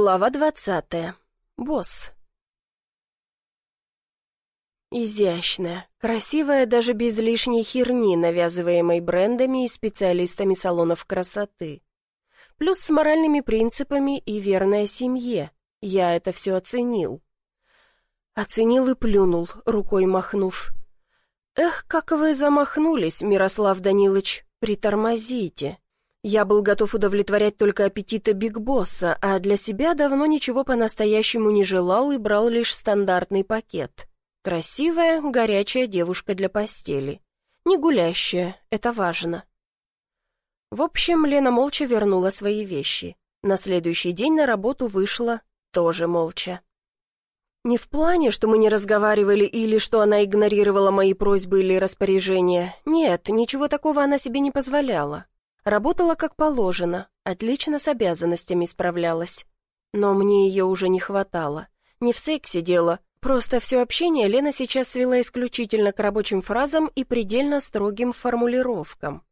Глава двадцатая. Босс. Изящная, красивая даже без лишней херни, навязываемой брендами и специалистами салонов красоты. Плюс с моральными принципами и верная семье. Я это все оценил. Оценил и плюнул, рукой махнув. «Эх, как вы замахнулись, Мирослав Данилович, притормозите!» Я был готов удовлетворять только аппетиты Биг Босса, а для себя давно ничего по-настоящему не желал и брал лишь стандартный пакет. Красивая, горячая девушка для постели. Не гулящая, это важно. В общем, Лена молча вернула свои вещи. На следующий день на работу вышла тоже молча. Не в плане, что мы не разговаривали или что она игнорировала мои просьбы или распоряжения. Нет, ничего такого она себе не позволяла. Работала как положено, отлично с обязанностями справлялась. Но мне ее уже не хватало. Не в сексе дело, просто все общение Лена сейчас свела исключительно к рабочим фразам и предельно строгим формулировкам.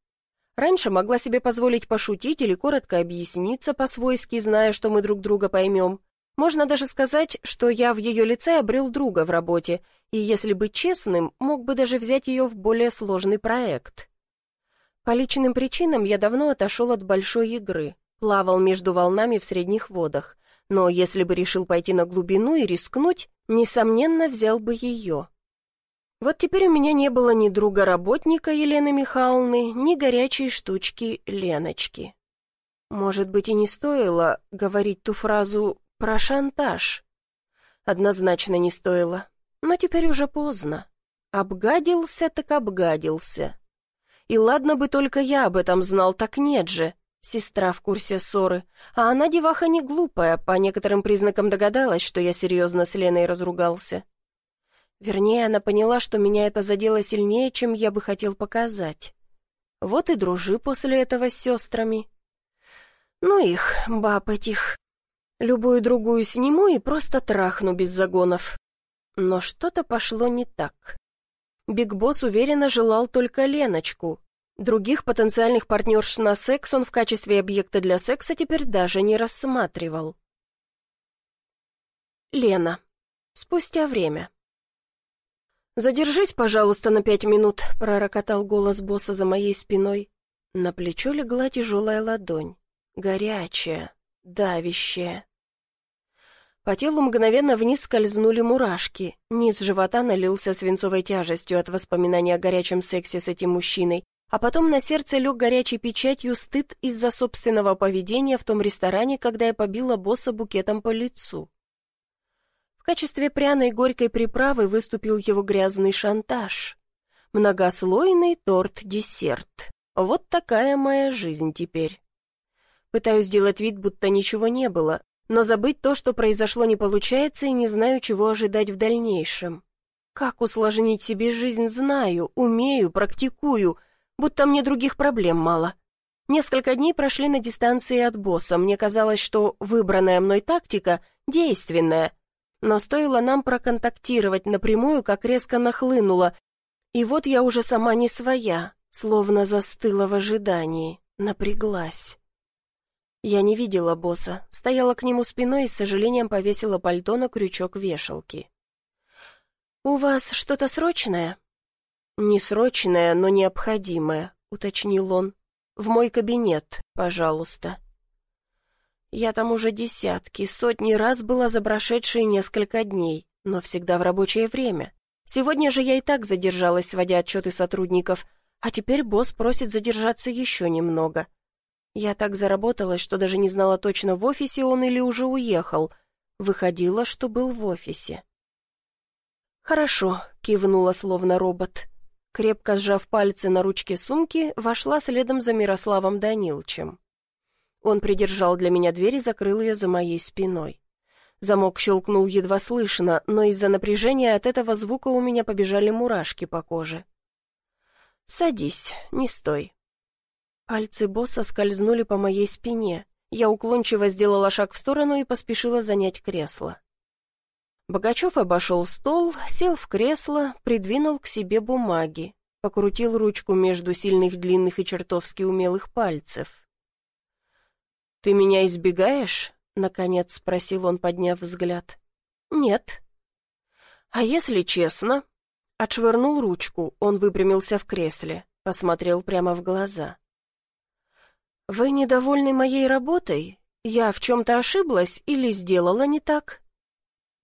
Раньше могла себе позволить пошутить или коротко объясниться по-свойски, зная, что мы друг друга поймем. Можно даже сказать, что я в ее лице обрел друга в работе, и, если быть честным, мог бы даже взять ее в более сложный проект. По личным причинам я давно отошел от большой игры, плавал между волнами в средних водах, но если бы решил пойти на глубину и рискнуть, несомненно, взял бы ее. Вот теперь у меня не было ни друга-работника Елены Михайловны, ни горячей штучки Леночки. Может быть, и не стоило говорить ту фразу про шантаж. Однозначно не стоило, но теперь уже поздно. Обгадился так обгадился. И ладно бы только я об этом знал, так нет же. Сестра в курсе ссоры. А она деваха не глупая, по некоторым признакам догадалась, что я серьезно с Леной разругался. Вернее, она поняла, что меня это задело сильнее, чем я бы хотел показать. Вот и дружи после этого с сестрами. Ну их, баб этих. Любую другую сниму и просто трахну без загонов. Но что-то пошло не так. Биг Босс уверенно желал только Леночку. Других потенциальных партнерш на секс он в качестве объекта для секса теперь даже не рассматривал. Лена. Спустя время. «Задержись, пожалуйста, на пять минут», — пророкотал голос босса за моей спиной. На плечо легла тяжелая ладонь. Горячая, давящая. По телу мгновенно вниз скользнули мурашки. Низ живота налился свинцовой тяжестью от воспоминаний о горячем сексе с этим мужчиной, а потом на сердце лег горячей печатью стыд из-за собственного поведения в том ресторане, когда я побила босса букетом по лицу. В качестве пряной горькой приправы выступил его грязный шантаж. Многослойный торт-десерт. Вот такая моя жизнь теперь. Пытаюсь сделать вид, будто ничего не было, но забыть то, что произошло, не получается, и не знаю, чего ожидать в дальнейшем. Как усложнить себе жизнь, знаю, умею, практикую, будто мне других проблем мало. Несколько дней прошли на дистанции от босса, мне казалось, что выбранная мной тактика действенная, но стоило нам проконтактировать напрямую, как резко нахлынуло, и вот я уже сама не своя, словно застыла в ожидании, напряглась. Я не видела босса, стояла к нему спиной и с сожалением повесила пальто на крючок вешалки. «У вас что-то срочное?» «Не срочное, но необходимое», — уточнил он. «В мой кабинет, пожалуйста». Я там уже десятки, сотни раз была за прошедшие несколько дней, но всегда в рабочее время. Сегодня же я и так задержалась, сводя отчеты сотрудников, а теперь босс просит задержаться еще немного. Я так заработалась, что даже не знала точно, в офисе он или уже уехал. Выходило, что был в офисе. «Хорошо», — кивнула словно робот. Крепко сжав пальцы на ручке сумки, вошла следом за Мирославом Данилчем. Он придержал для меня дверь и закрыл ее за моей спиной. Замок щелкнул едва слышно, но из-за напряжения от этого звука у меня побежали мурашки по коже. «Садись, не стой», Пальцы босса скользнули по моей спине. Я уклончиво сделала шаг в сторону и поспешила занять кресло. Богачев обошел стол, сел в кресло, придвинул к себе бумаги, покрутил ручку между сильных длинных и чертовски умелых пальцев. «Ты меня избегаешь?» — наконец спросил он, подняв взгляд. «Нет». «А если честно?» Отшвырнул ручку, он выпрямился в кресле, посмотрел прямо в глаза. «Вы недовольны моей работой? Я в чем-то ошиблась или сделала не так?»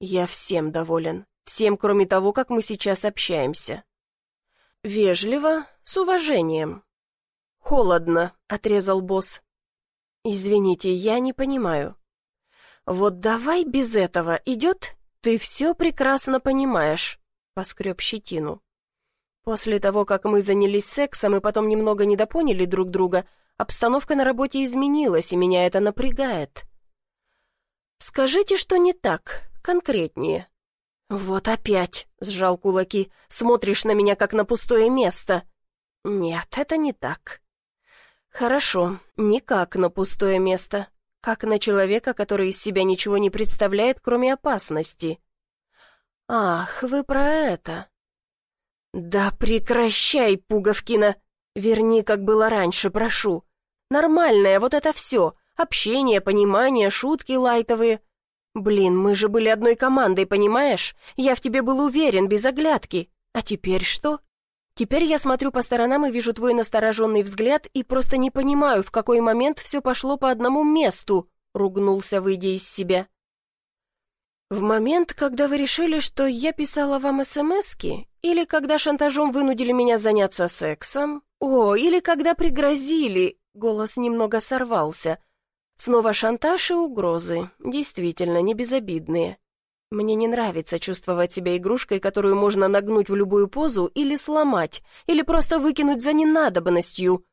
«Я всем доволен, всем, кроме того, как мы сейчас общаемся». «Вежливо, с уважением». «Холодно», — отрезал босс. «Извините, я не понимаю». «Вот давай без этого, идет? Ты все прекрасно понимаешь», — поскреб щетину. После того, как мы занялись сексом и потом немного недопоняли друг друга, обстановка на работе изменилась, и меня это напрягает. «Скажите, что не так, конкретнее». «Вот опять», — сжал кулаки, — «смотришь на меня, как на пустое место». «Нет, это не так». «Хорошо, не как на пустое место как на человека, который из себя ничего не представляет, кроме опасности. «Ах, вы про это!» «Да прекращай, Пуговкина! Верни, как было раньше, прошу. Нормальное вот это все. Общение, понимание, шутки лайтовые. Блин, мы же были одной командой, понимаешь? Я в тебе был уверен, без оглядки. А теперь что? Теперь я смотрю по сторонам и вижу твой настороженный взгляд и просто не понимаю, в какой момент все пошло по одному месту», — ругнулся, выйдя из себя. «В момент, когда вы решили, что я писала вам СМСки, или когда шантажом вынудили меня заняться сексом, о, или когда пригрозили...» Голос немного сорвался. Снова шантаж и угрозы, действительно, не безобидные. Мне не нравится чувствовать себя игрушкой, которую можно нагнуть в любую позу или сломать, или просто выкинуть за ненадобностью.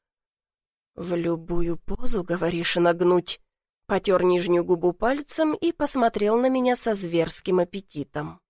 «В любую позу, говоришь, нагнуть?» Потер нижнюю губу пальцем и посмотрел на меня со зверским аппетитом.